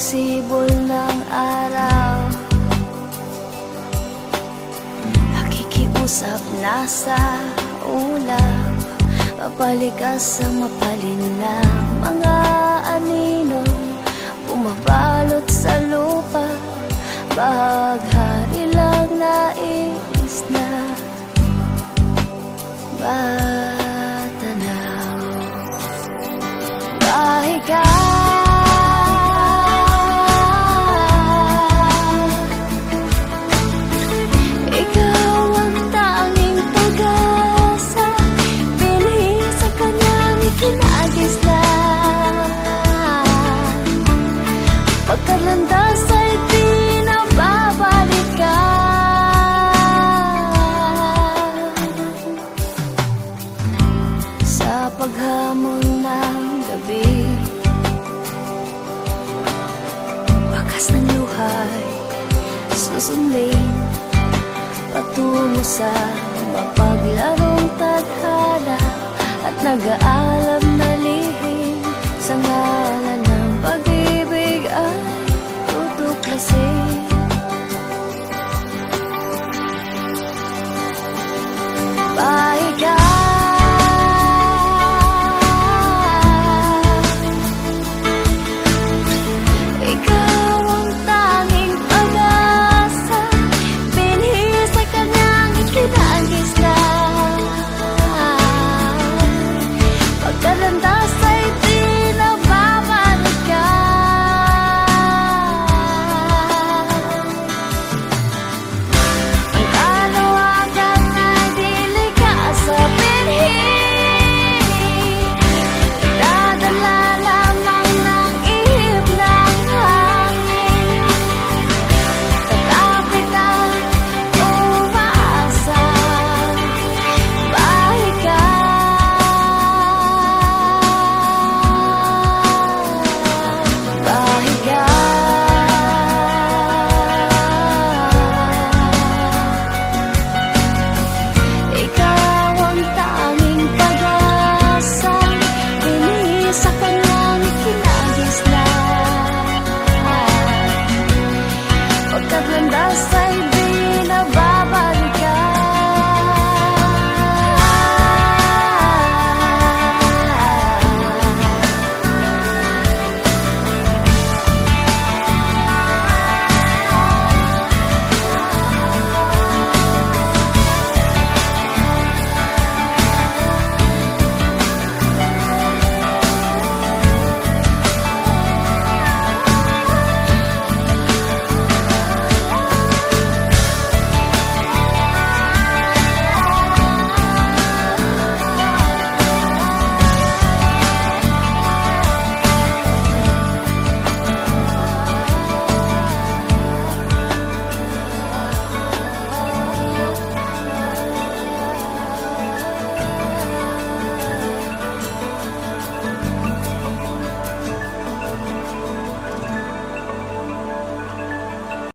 pagsibol ng araw. Nakikiusap na sa ulap Papalikas ang mapalinlang mga Pagkalandas ay di Sa paghamon ng gabi Bakas ng luhay Susundin Patungo sa mapaglarong tadhana At nagaan Bye. 小飞。